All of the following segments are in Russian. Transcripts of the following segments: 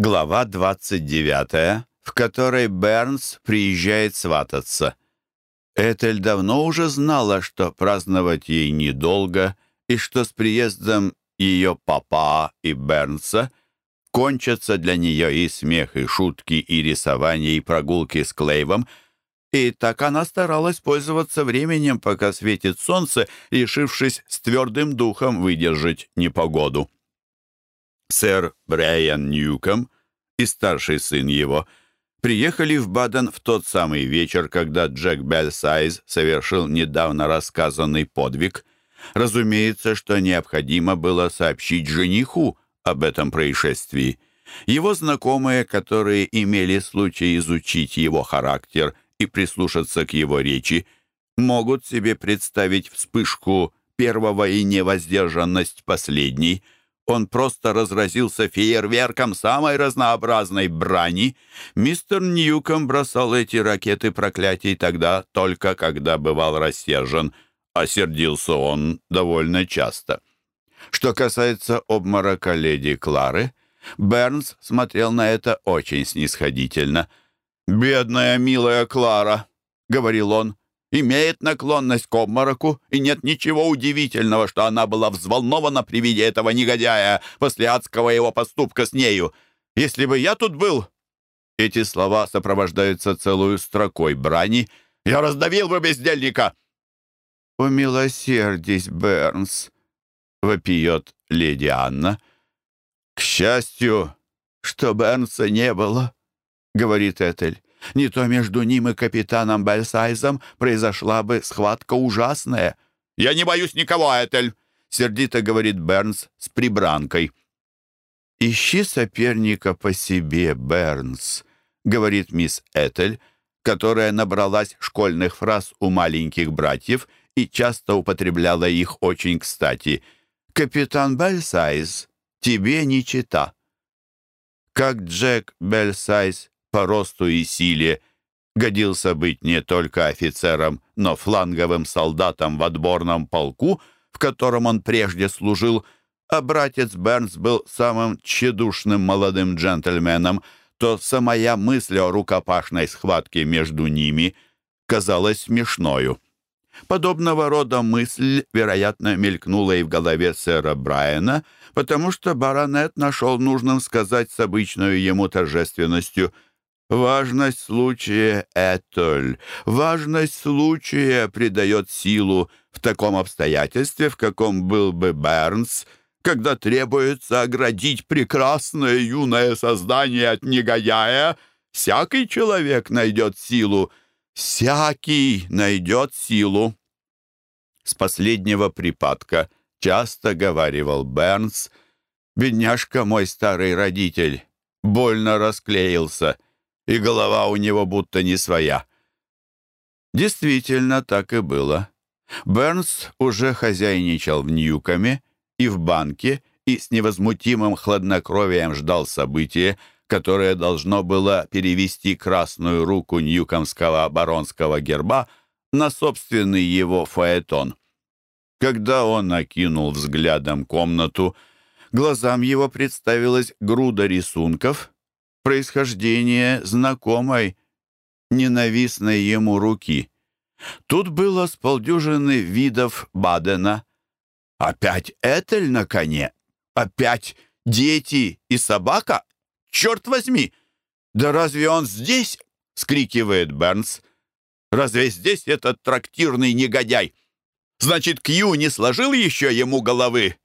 Глава 29, в которой Бернс приезжает свататься. Этель давно уже знала, что праздновать ей недолго, и что с приездом ее папа и Бернса кончатся для нее и смех, и шутки, и рисование, и прогулки с Клейвом, и так она старалась пользоваться временем, пока светит солнце, решившись с твердым духом выдержать непогоду. Сэр Брайан Ньюком и старший сын его приехали в Баден в тот самый вечер, когда Джек Бельсайз совершил недавно рассказанный подвиг. Разумеется, что необходимо было сообщить жениху об этом происшествии. Его знакомые, которые имели случай изучить его характер и прислушаться к его речи, могут себе представить вспышку первого и невоздержанность последней — он просто разразился фейерверком самой разнообразной брани. Мистер Ньюком бросал эти ракеты проклятий тогда только когда бывал рассержен, а сердился он довольно часто. Что касается обморока леди Клары, Бернс смотрел на это очень снисходительно. «Бедная, милая Клара», — говорил он, имеет наклонность к обмороку, и нет ничего удивительного, что она была взволнована при виде этого негодяя после адского его поступка с нею. Если бы я тут был...» Эти слова сопровождаются целую строкой брани. «Я раздавил бы бездельника!» «Умилосердись, Бернс!» — вопиет леди Анна. «К счастью, что Бернса не было», — говорит Этель. Не то между ним и капитаном Бельсайзом произошла бы схватка ужасная. «Я не боюсь никого, Этель!» — сердито говорит Бернс с прибранкой. «Ищи соперника по себе, Бернс», — говорит мисс Этель, которая набралась школьных фраз у маленьких братьев и часто употребляла их очень кстати. «Капитан Бельсайз, тебе не чита». Как Джек Бельсайз по росту и силе годился быть не только офицером, но фланговым солдатом в отборном полку, в котором он прежде служил, а братец Бернс был самым тщедушным молодым джентльменом, то самая мысль о рукопашной схватке между ними казалась смешною. Подобного рода мысль, вероятно, мелькнула и в голове сэра Брайана, потому что баронет нашел нужным сказать с обычной ему торжественностью — Важность случая, Этоль, важность случая придает силу в таком обстоятельстве, в каком был бы Бернс, когда требуется оградить прекрасное юное создание от негодяя. Всякий человек найдет силу, всякий найдет силу. С последнего припадка часто говаривал Бернс, «Бедняжка мой старый родитель, больно расклеился» и голова у него будто не своя. Действительно, так и было. Бернс уже хозяйничал в Ньюкоме и в банке и с невозмутимым хладнокровием ждал события, которое должно было перевести красную руку ньюкомского баронского герба на собственный его фаэтон. Когда он окинул взглядом комнату, глазам его представилась груда рисунков, происхождение знакомой, ненавистной ему руки. Тут было с полдюжины видов Бадена. Опять Этель на коне? Опять дети и собака? Черт возьми! Да разве он здесь? — скрикивает Бернс. Разве здесь этот трактирный негодяй? Значит, Кью не сложил еще ему головы?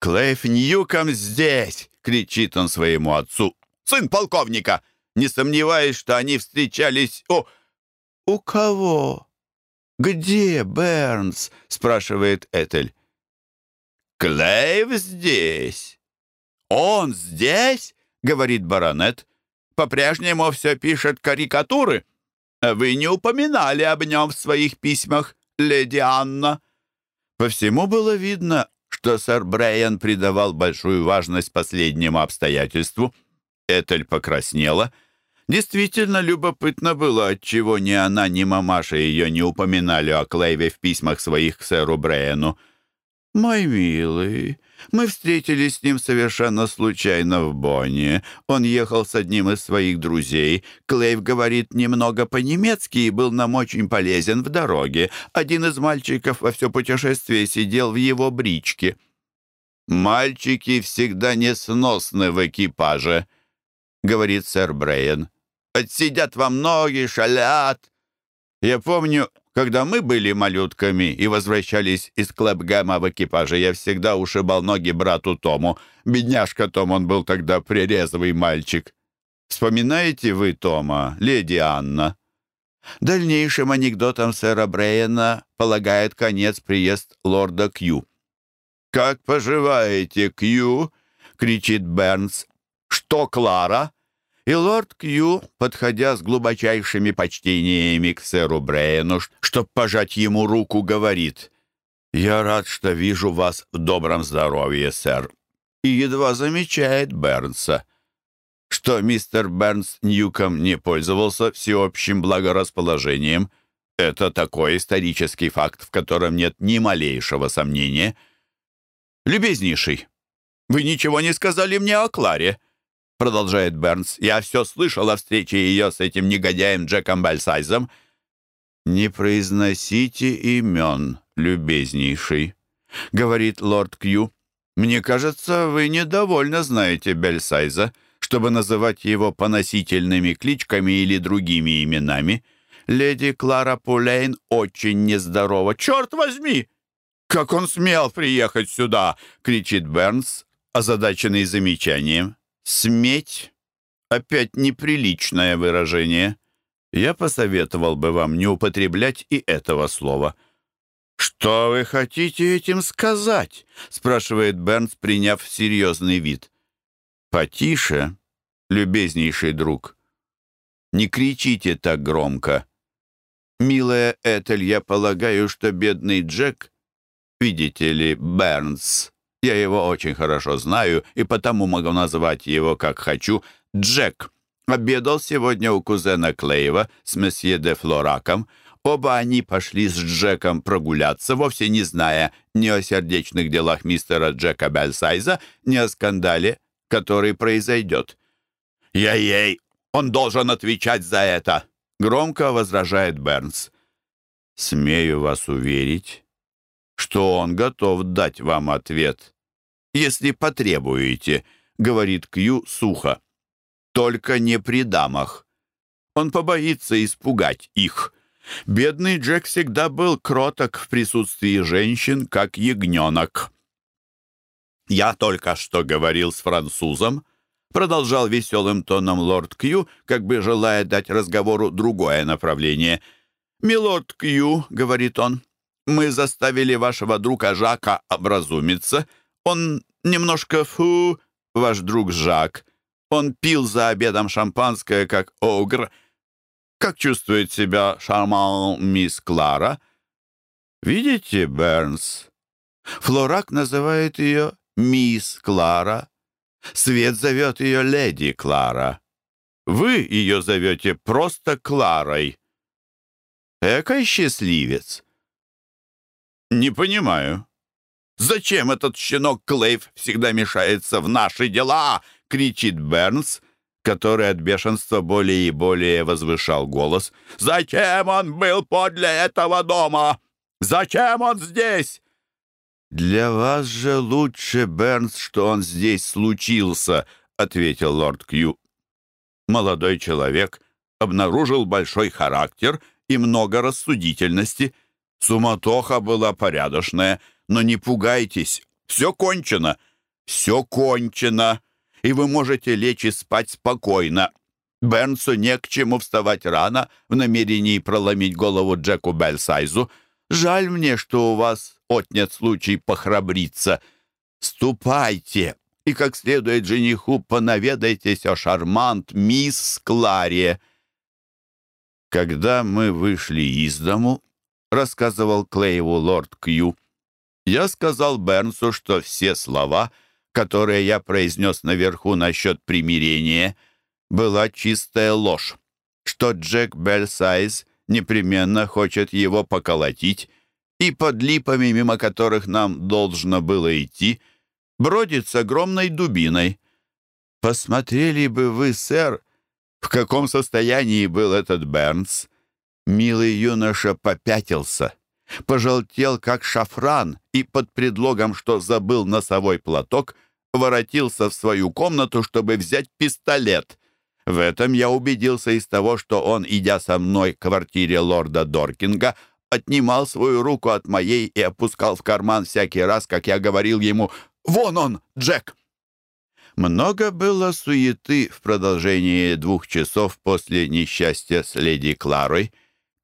Клейф Ньюком здесь! — кричит он своему отцу сын полковника. Не сомневаюсь, что они встречались у...» «У кого? Где Бернс?» — спрашивает Этель. «Клейв здесь». «Он здесь?» — говорит баронет. «По-прежнему все пишет карикатуры. Вы не упоминали об нем в своих письмах, леди Анна». По всему было видно, что сэр Брайан придавал большую важность последнему обстоятельству — Этель покраснела. Действительно любопытно было, отчего ни она, ни мамаша ее не упоминали о Клейве в письмах своих к сэру Брейну. «Мой милый, Мы встретились с ним совершенно случайно в Бонне. Он ехал с одним из своих друзей. Клейв говорит немного по-немецки и был нам очень полезен в дороге. Один из мальчиков во все путешествие сидел в его бричке. «Мальчики всегда несносны в экипаже», — говорит сэр Брейен. «Отсидят вам ноги, шалят». Я помню, когда мы были малютками и возвращались из Клэпгэма в экипаже, я всегда ушибал ноги брату Тому. Бедняжка Том, он был тогда прорезвый мальчик. Вспоминаете вы Тома, леди Анна? Дальнейшим анекдотом сэра Брейена полагает конец приезд лорда Кью. «Как поживаете, Кью?» — кричит Бернс. «Что, Клара?» И лорд Кью, подходя с глубочайшими почтениями к сэру Брейну, чтоб пожать ему руку, говорит, «Я рад, что вижу вас в добром здоровье, сэр». И едва замечает Бернса, что мистер Бернс Ньюком не пользовался всеобщим благорасположением. Это такой исторический факт, в котором нет ни малейшего сомнения. «Любезнейший, вы ничего не сказали мне о Кларе», продолжает Бернс. «Я все слышал о встрече ее с этим негодяем Джеком Бальсайзом». «Не произносите имен, любезнейший», — говорит лорд Кью. «Мне кажется, вы недовольно знаете Бельсайза, чтобы называть его поносительными кличками или другими именами. Леди Клара Пулейн очень нездорова. Черт возьми! Как он смел приехать сюда!» — кричит Бернс, озадаченный замечанием. «Сметь» — опять неприличное выражение. Я посоветовал бы вам не употреблять и этого слова. «Что вы хотите этим сказать?» — спрашивает Бернс, приняв серьезный вид. «Потише, любезнейший друг. Не кричите так громко. Милая Этель, я полагаю, что бедный Джек, видите ли, Бернс, я его очень хорошо знаю, и потому могу назвать его, как хочу, Джек. Обедал сегодня у кузена Клейва с месье де Флораком. Оба они пошли с Джеком прогуляться, вовсе не зная ни о сердечных делах мистера Джека Бельсайза, ни о скандале, который произойдет. «Я-ей, он должен отвечать за это!» — громко возражает Бернс. «Смею вас уверить, что он готов дать вам ответ, если потребуете», — говорит Кью сухо. «Только не при дамах. Он побоится испугать их. Бедный Джек всегда был кроток в присутствии женщин, как ягненок». «Я только что говорил с французом», — продолжал веселым тоном лорд Кью, как бы желая дать разговору другое направление. «Милорд Кью», — говорит он, мы заставили вашего друга Жака образумиться. Он немножко фу, ваш друг Жак. Он пил за обедом шампанское, как огр. Как чувствует себя шарман мисс Клара? Видите, Бернс? Флорак называет ее мисс Клара. Свет зовет ее леди Клара. Вы ее зовете просто Кларой. Экой счастливец. «Не понимаю. Зачем этот щенок Клейв всегда мешается в наши дела?» — кричит Бернс, который от бешенства более и более возвышал голос. «Зачем он был подле этого дома? Зачем он здесь?» «Для вас же лучше, Бернс, что он здесь случился», — ответил лорд Кью. Молодой человек обнаружил большой характер и много рассудительности — Суматоха была порядочная, но не пугайтесь, все кончено, все кончено, и вы можете лечь и спать спокойно. Бернсу не к чему вставать рано в намерении проломить голову Джеку Бельсайзу. Жаль мне, что у вас отнят случай похрабриться. Ступайте и как следует жениху понаведайтесь о шармант мисс Кларе. Когда мы вышли из дому, рассказывал Клейву лорд Кью. Я сказал Бернсу, что все слова, которые я произнес наверху насчет примирения, была чистая ложь, что Джек Бельсайз непременно хочет его поколотить, и под липами, мимо которых нам должно было идти, бродит с огромной дубиной. Посмотрели бы вы, сэр, в каком состоянии был этот Бернс. Милый юноша попятился, пожелтел, как шафран, и под предлогом, что забыл носовой платок, воротился в свою комнату, чтобы взять пистолет. В этом я убедился из того, что он, идя со мной к квартире лорда Доркинга, отнимал свою руку от моей и опускал в карман всякий раз, как я говорил ему «Вон он, Джек!» Много было суеты в продолжении двух часов после несчастья с леди Кларой.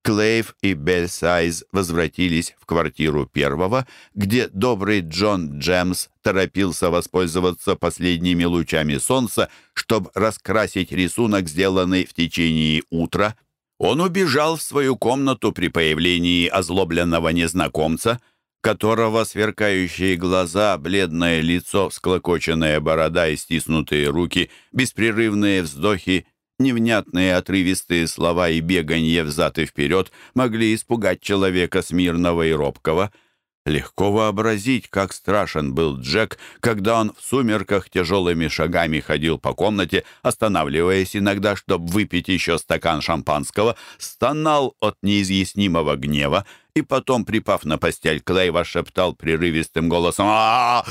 Клейв и Бельсайз возвратились в квартиру первого, где добрый Джон Джемс торопился воспользоваться последними лучами солнца, чтобы раскрасить рисунок, сделанный в течение утра. Он убежал в свою комнату при появлении озлобленного незнакомца — которого сверкающие глаза, бледное лицо, склокоченная борода и стиснутые руки, беспрерывные вздохи, невнятные отрывистые слова и беганье взад и вперед могли испугать человека смирного и робкого — Легко вообразить, как страшен был Джек, когда он в сумерках тяжелыми шагами ходил по комнате, останавливаясь иногда, чтобы выпить еще стакан шампанского, стонал от неизъяснимого гнева и потом, припав на постель, Клейва шептал прерывистым голосом «А,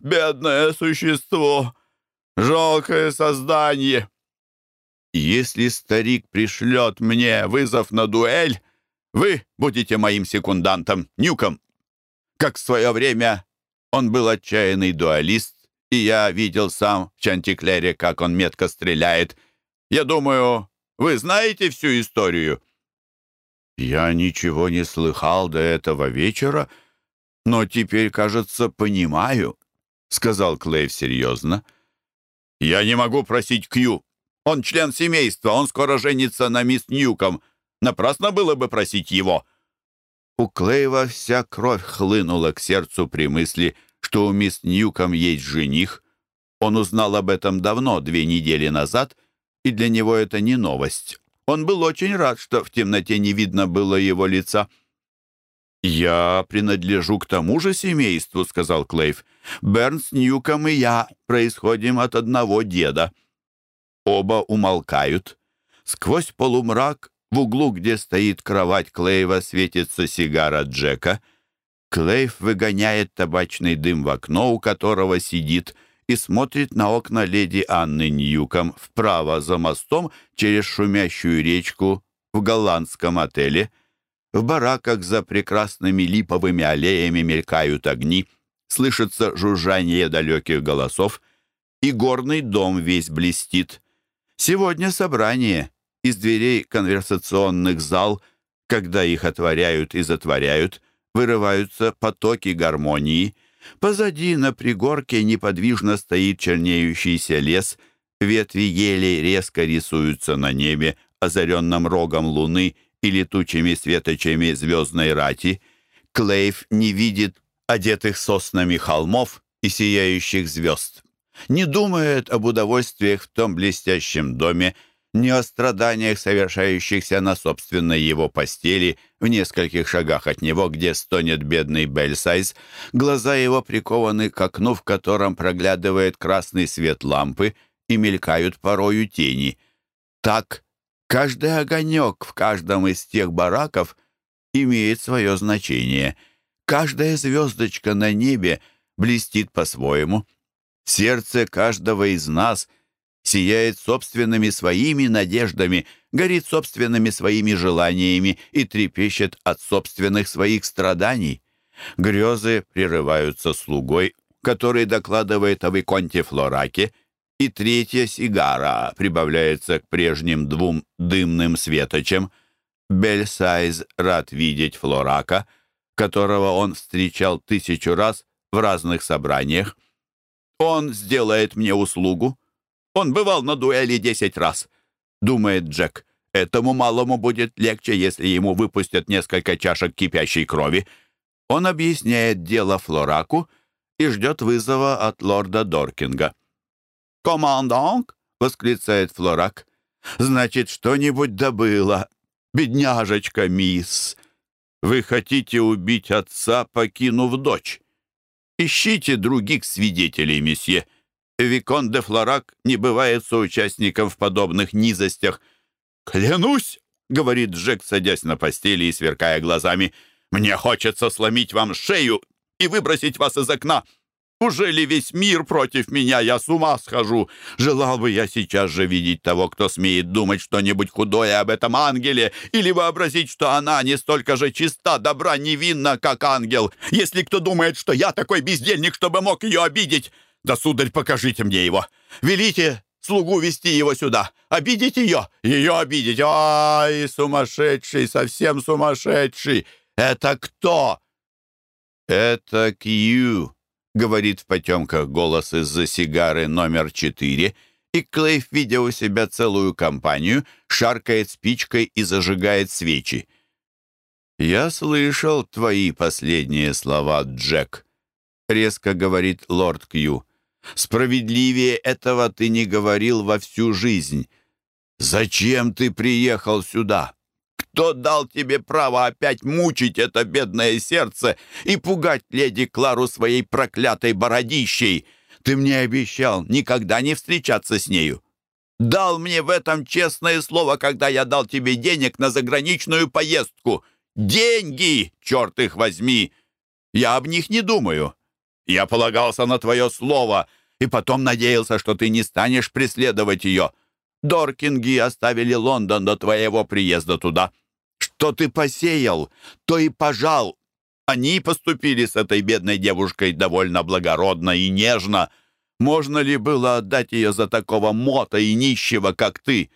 бедное существо! Жалкое создание! Если старик пришлет мне вызов на дуэль, вы будете моим секундантом, Нюком!» как в свое время он был отчаянный дуалист, и я видел сам в Чантиклере, как он метко стреляет. Я думаю, вы знаете всю историю?» «Я ничего не слыхал до этого вечера, но теперь, кажется, понимаю», — сказал Клейв серьезно. «Я не могу просить Кью. Он член семейства, он скоро женится на мисс Ньюком. Напрасно было бы просить его». У Клейва вся кровь хлынула к сердцу при мысли, что у мисс Ньюком есть жених. Он узнал об этом давно, две недели назад, и для него это не новость. Он был очень рад, что в темноте не видно было его лица. «Я принадлежу к тому же семейству», — сказал Клейв. «Бернс Ньюком и я происходим от одного деда». Оба умолкают. Сквозь полумрак в углу, где стоит кровать Клейва, светится сигара Джека. Клейв выгоняет табачный дым в окно, у которого сидит, и смотрит на окна леди Анны Ньюком вправо за мостом через шумящую речку в голландском отеле. В бараках за прекрасными липовыми аллеями мелькают огни, слышится жужжание далеких голосов, и горный дом весь блестит. Сегодня собрание — из дверей конверсационных зал, когда их отворяют и затворяют, вырываются потоки гармонии. Позади на пригорке неподвижно стоит чернеющийся лес, ветви елей резко рисуются на небе, озаренном рогом луны и летучими светочами звездной рати. Клейв не видит одетых соснами холмов и сияющих звезд. Не думает об удовольствиях в том блестящем доме, ни о страданиях, совершающихся на собственной его постели, в нескольких шагах от него, где стонет бедный Бельсайз. Глаза его прикованы к окну, в котором проглядывает красный свет лампы, и мелькают порою тени. Так, каждый огонек в каждом из тех бараков имеет свое значение. Каждая звездочка на небе блестит по-своему. Сердце каждого из нас — сияет собственными своими надеждами, горит собственными своими желаниями и трепещет от собственных своих страданий. Грезы прерываются слугой, который докладывает о Виконте Флораке, и третья сигара прибавляется к прежним двум дымным светочам. Бельсайз рад видеть Флорака, которого он встречал тысячу раз в разных собраниях. Он сделает мне услугу. Он бывал на дуэли десять раз», — думает Джек. «Этому малому будет легче, если ему выпустят несколько чашек кипящей крови». Он объясняет дело Флораку и ждет вызова от лорда Доркинга. «Команданк!» — восклицает Флорак. «Значит, что-нибудь добыла. Бедняжечка, мисс. Вы хотите убить отца, покинув дочь? Ищите других свидетелей, месье. Викон де Флорак не бывает соучастником в подобных низостях. «Клянусь!» — говорит Джек, садясь на постели и сверкая глазами. «Мне хочется сломить вам шею и выбросить вас из окна. Уже ли весь мир против меня? Я с ума схожу. Желал бы я сейчас же видеть того, кто смеет думать что-нибудь худое об этом ангеле, или вообразить, что она не столько же чиста, добра, невинна, как ангел. Если кто думает, что я такой бездельник, чтобы мог ее обидеть, да, сударь, покажите мне его. Велите слугу вести его сюда. Обидеть ее, ее обидеть. Ай, сумасшедший, совсем сумасшедший. Это кто? Это Кью. — говорит в потемках голос из-за сигары номер четыре, и Клейф, видя у себя целую компанию, шаркает спичкой и зажигает свечи. «Я слышал твои последние слова, Джек», — резко говорит лорд Кью. «Справедливее этого ты не говорил во всю жизнь. Зачем ты приехал сюда?» Кто дал тебе право опять мучить это бедное сердце и пугать леди Клару своей проклятой бородищей? Ты мне обещал никогда не встречаться с нею. Дал мне в этом честное слово, когда я дал тебе денег на заграничную поездку. Деньги, черт их возьми! Я об них не думаю. Я полагался на твое слово и потом надеялся, что ты не станешь преследовать ее. Доркинги оставили Лондон до твоего приезда туда. Что ты посеял, то и пожал. Они поступили с этой бедной девушкой довольно благородно и нежно. Можно ли было отдать ее за такого мота и нищего, как ты?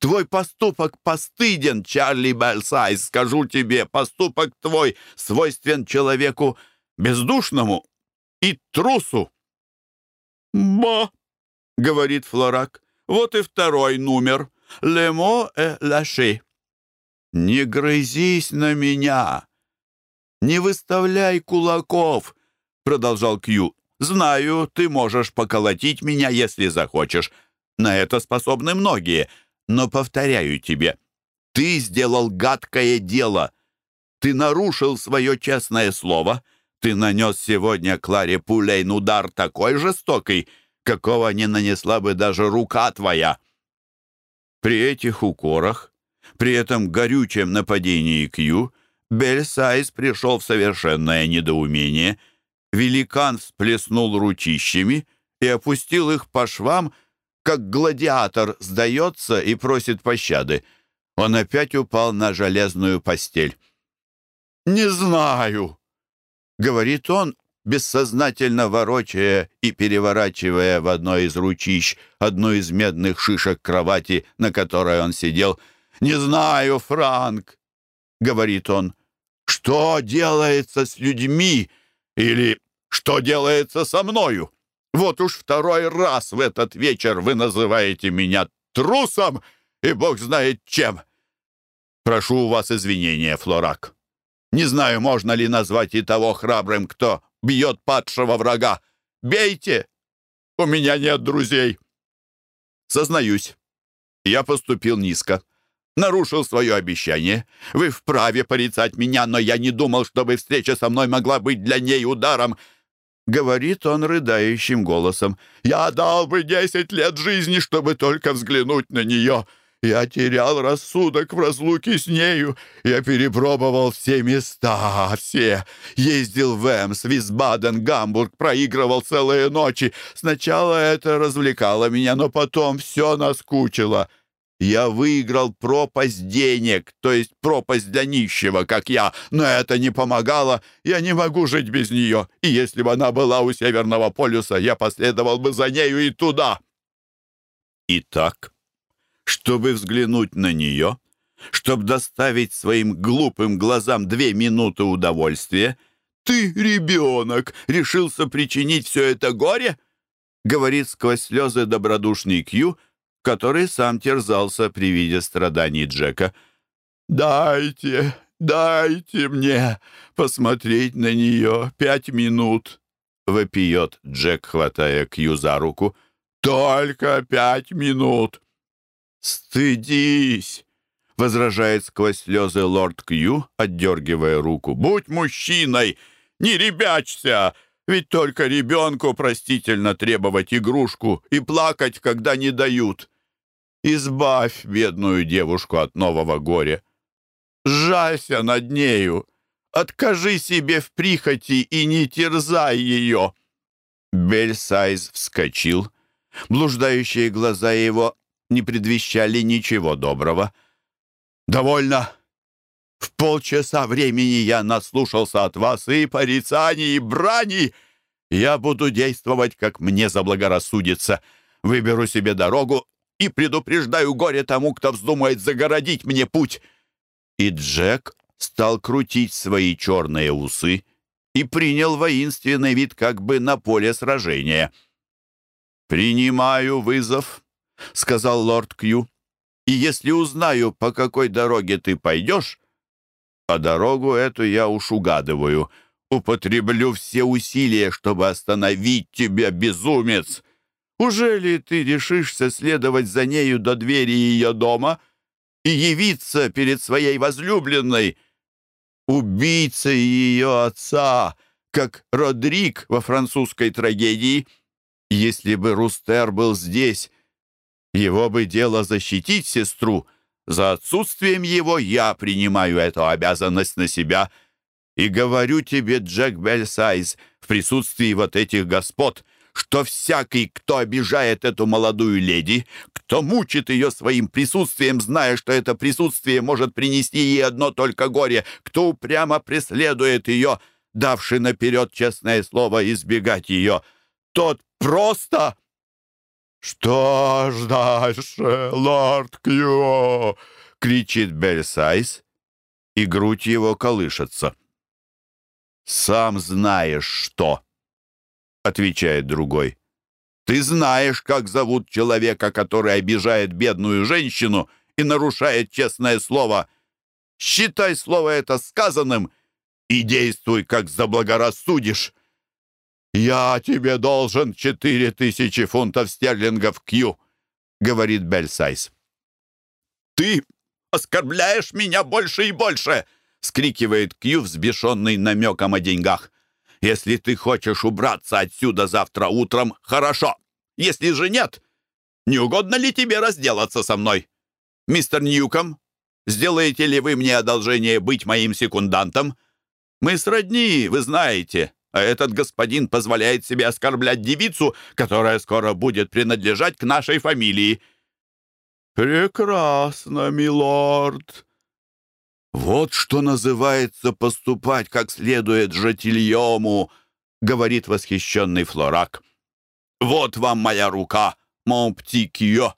Твой поступок постыден, Чарли Белсайз, скажу тебе. Поступок твой свойствен человеку бездушному и трусу. «Ба!» — говорит Флорак. «Вот и второй номер. Лемо э лаши». «Не грызись на меня! Не выставляй кулаков!» — продолжал Кью. «Знаю, ты можешь поколотить меня, если захочешь. На это способны многие. Но повторяю тебе, ты сделал гадкое дело. Ты нарушил свое честное слово. Ты нанес сегодня Кларе Пулейн удар такой жестокий, какого не нанесла бы даже рука твоя». При этих укорах при этом горючем нападении Кью Бельсайз пришел в совершенное недоумение. Великан всплеснул ручищами и опустил их по швам, как гладиатор сдается и просит пощады. Он опять упал на железную постель. «Не знаю», — говорит он, бессознательно ворочая и переворачивая в одно из ручищ одну из медных шишек кровати, на которой он сидел — «Не знаю, Франк», — говорит он, — «что делается с людьми или что делается со мною? Вот уж второй раз в этот вечер вы называете меня трусом и бог знает чем. Прошу у вас извинения, Флорак. Не знаю, можно ли назвать и того храбрым, кто бьет падшего врага. Бейте! У меня нет друзей. Сознаюсь, я поступил низко нарушил свое обещание. Вы вправе порицать меня, но я не думал, чтобы встреча со мной могла быть для ней ударом. Говорит он рыдающим голосом. «Я дал бы десять лет жизни, чтобы только взглянуть на нее. Я терял рассудок в разлуке с нею. Я перепробовал все места, все. Ездил в Эмс, Висбаден, Гамбург, проигрывал целые ночи. Сначала это развлекало меня, но потом все наскучило». Я выиграл пропасть денег, то есть пропасть для нищего, как я, но это не помогало. Я не могу жить без нее, и если бы она была у Северного полюса, я последовал бы за нею и туда. Итак, чтобы взглянуть на нее, чтобы доставить своим глупым глазам две минуты удовольствия, ты, ребенок, решился причинить все это горе? Говорит сквозь слезы добродушный Кью, который сам терзался при виде страданий Джека. «Дайте, дайте мне посмотреть на нее пять минут», — вопиет Джек, хватая Кью за руку. «Только пять минут!» «Стыдись!» — возражает сквозь слезы лорд Кью, отдергивая руку. «Будь мужчиной! Не ребячься! Ведь только ребенку простительно требовать игрушку и плакать, когда не дают. Избавь бедную девушку от нового горя. Сжалься над нею. Откажи себе в прихоти и не терзай ее. Бельсайз вскочил. Блуждающие глаза его не предвещали ничего доброго. «Довольно! В полчаса времени я наслушался от вас и порицаний, и брани. Я буду действовать, как мне заблагорассудится. Выберу себе дорогу и предупреждаю горе тому, кто вздумает загородить мне путь». И Джек стал крутить свои черные усы и принял воинственный вид как бы на поле сражения. «Принимаю вызов», — сказал лорд Кью, «и если узнаю, по какой дороге ты пойдешь, а дорогу эту я уж угадываю. Употреблю все усилия, чтобы остановить тебя, безумец. Уже ли ты решишься следовать за нею до двери ее дома и явиться перед своей возлюбленной, убийцей ее отца, как Родрик во французской трагедии? Если бы Рустер был здесь, его бы дело защитить сестру — за отсутствием его я принимаю эту обязанность на себя и говорю тебе, Джек Бельсайз, в присутствии вот этих господ, что всякий, кто обижает эту молодую леди, кто мучит ее своим присутствием, зная, что это присутствие может принести ей одно только горе, кто упрямо преследует ее, давший наперед честное слово избегать ее, тот просто «Что ж дальше, лорд Кью?» — кричит Бельсайз, и грудь его колышется. «Сам знаешь, что!» — отвечает другой. «Ты знаешь, как зовут человека, который обижает бедную женщину и нарушает честное слово. Считай слово это сказанным и действуй, как заблагорассудишь. «Я тебе должен четыре тысячи фунтов стерлингов, Кью», — говорит Бельсайз. «Ты оскорбляешь меня больше и больше!» — скрикивает Кью, взбешенный намеком о деньгах. «Если ты хочешь убраться отсюда завтра утром, хорошо. Если же нет, не угодно ли тебе разделаться со мной? Мистер Ньюком, сделаете ли вы мне одолжение быть моим секундантом? Мы сродни, вы знаете а этот господин позволяет себе оскорблять девицу, которая скоро будет принадлежать к нашей фамилии». «Прекрасно, милорд!» «Вот что называется поступать как следует жатильему», — говорит восхищенный Флорак. «Вот вам моя рука, мон пти кио.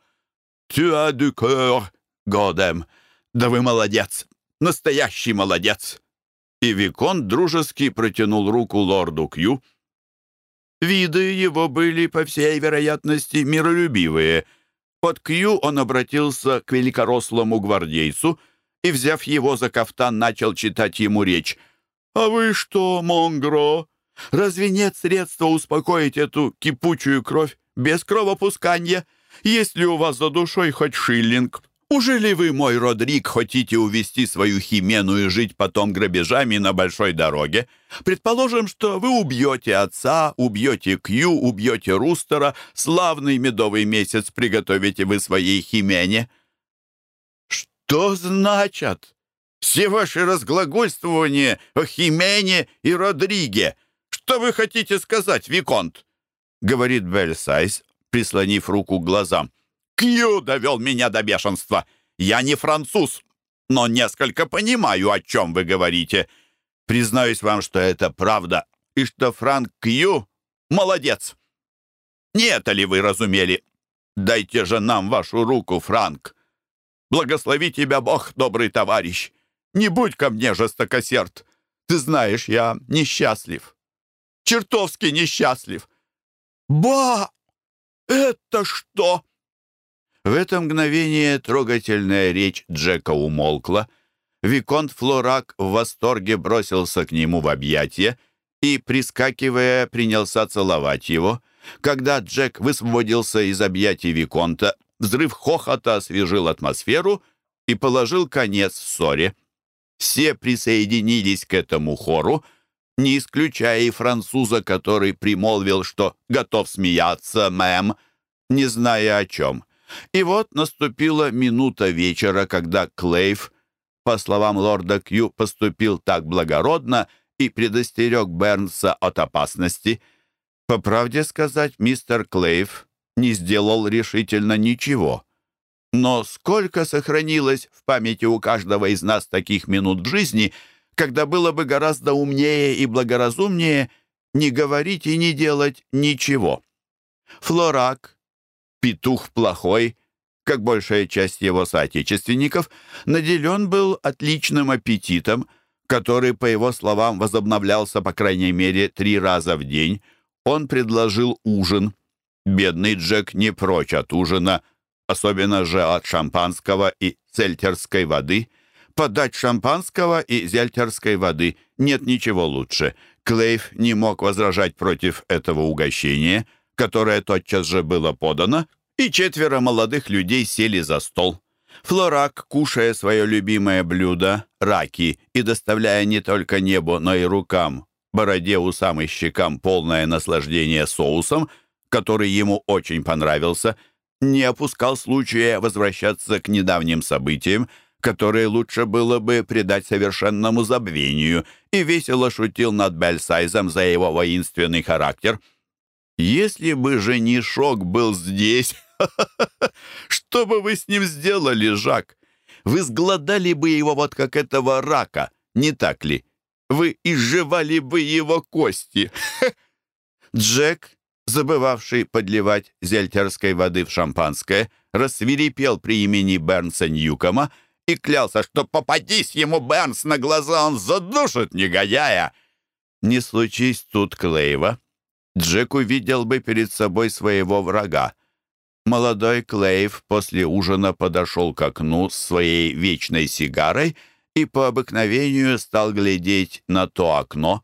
Du cœur, Годем. Да вы молодец, настоящий молодец и Виконт дружески протянул руку лорду Кью. Виды его были, по всей вероятности, миролюбивые. Под Кью он обратился к великорослому гвардейцу и, взяв его за кафтан, начал читать ему речь. «А вы что, Монгро? Разве нет средства успокоить эту кипучую кровь без кровопускания? Есть ли у вас за душой хоть шиллинг? Уже ли вы, мой Родрик, хотите увести свою Химену и жить потом грабежами на большой дороге? Предположим, что вы убьете отца, убьете Кью, убьете Рустера, славный медовый месяц приготовите вы своей Химене. Что значат все ваши разглагольствования о Химене и Родриге? Что вы хотите сказать, Виконт? Говорит Бельсайз, прислонив руку к глазам. Кью довел меня до бешенства. Я не француз, но несколько понимаю, о чем вы говорите. Признаюсь вам, что это правда, и что Франк Кью молодец. Не это ли вы разумели? Дайте же нам вашу руку, Франк. Благослови тебя Бог, добрый товарищ. Не будь ко мне жестокосерд. Ты знаешь, я несчастлив. Чертовски несчастлив. Ба! Это что? В это мгновение трогательная речь Джека умолкла. Виконт Флорак в восторге бросился к нему в объятия и, прискакивая, принялся целовать его. Когда Джек высвободился из объятий Виконта, взрыв хохота освежил атмосферу и положил конец ссоре. Все присоединились к этому хору, не исключая и француза, который примолвил, что готов смеяться, мэм, не зная о чем. И вот наступила минута вечера, когда Клейв, по словам лорда Кью, поступил так благородно и предостерег Бернса от опасности. По правде сказать, мистер Клейв не сделал решительно ничего. Но сколько сохранилось в памяти у каждого из нас таких минут в жизни, когда было бы гораздо умнее и благоразумнее не говорить и не делать ничего. Флорак, петух плохой, как большая часть его соотечественников, наделен был отличным аппетитом, который, по его словам, возобновлялся по крайней мере три раза в день. Он предложил ужин. Бедный Джек не прочь от ужина, особенно же от шампанского и цельтерской воды. Подать шампанского и зельтерской воды нет ничего лучше. Клейв не мог возражать против этого угощения — которое тотчас же было подано, и четверо молодых людей сели за стол. Флорак, кушая свое любимое блюдо, раки, и доставляя не только небу, но и рукам, бороде, усам и щекам полное наслаждение соусом, который ему очень понравился, не опускал случая возвращаться к недавним событиям, которые лучше было бы предать совершенному забвению, и весело шутил над Бельсайзом за его воинственный характер — если бы женишок был здесь, что бы вы с ним сделали, Жак? Вы сгладали бы его вот как этого рака, не так ли? Вы изживали бы его кости. Джек, забывавший подливать зельтерской воды в шампанское, рассвирепел при имени Бернса Ньюкома и клялся, что попадись ему, Бернс, на глаза, он задушит негодяя. Не случись тут Клейва, Джек увидел бы перед собой своего врага. Молодой Клейв после ужина подошел к окну с своей вечной сигарой и по обыкновению стал глядеть на то окно.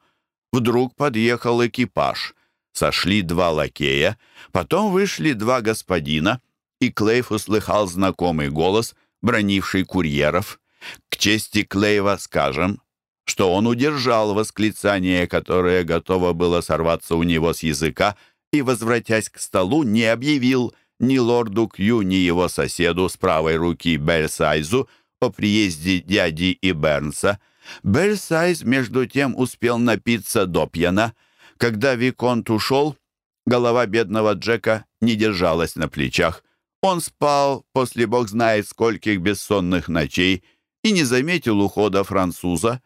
Вдруг подъехал экипаж. Сошли два лакея, потом вышли два господина, и Клейв услыхал знакомый голос, бронивший курьеров. К чести Клейва скажем, что он удержал восклицание, которое готово было сорваться у него с языка, и, возвратясь к столу, не объявил ни лорду Кью, ни его соседу с правой руки Бельсайзу о приезде дяди и Бернса. Бельсайз, между тем, успел напиться до пьяна. Когда Виконт ушел, голова бедного Джека не держалась на плечах. Он спал после бог знает скольких бессонных ночей и не заметил ухода француза.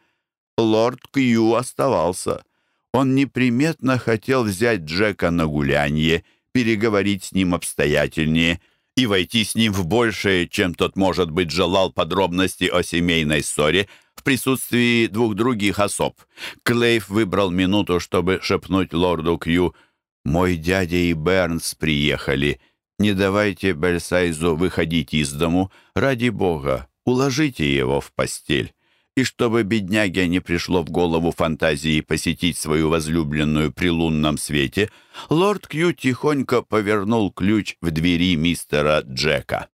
Лорд Кью оставался. Он неприметно хотел взять Джека на гулянье, переговорить с ним обстоятельнее и войти с ним в большее, чем тот, может быть, желал подробности о семейной ссоре в присутствии двух других особ. Клейв выбрал минуту, чтобы шепнуть лорду Кью «Мой дядя и Бернс приехали. Не давайте Бельсайзу выходить из дому. Ради бога, уложите его в постель» и чтобы бедняге не пришло в голову фантазии посетить свою возлюбленную при лунном свете, лорд Кью тихонько повернул ключ в двери мистера Джека.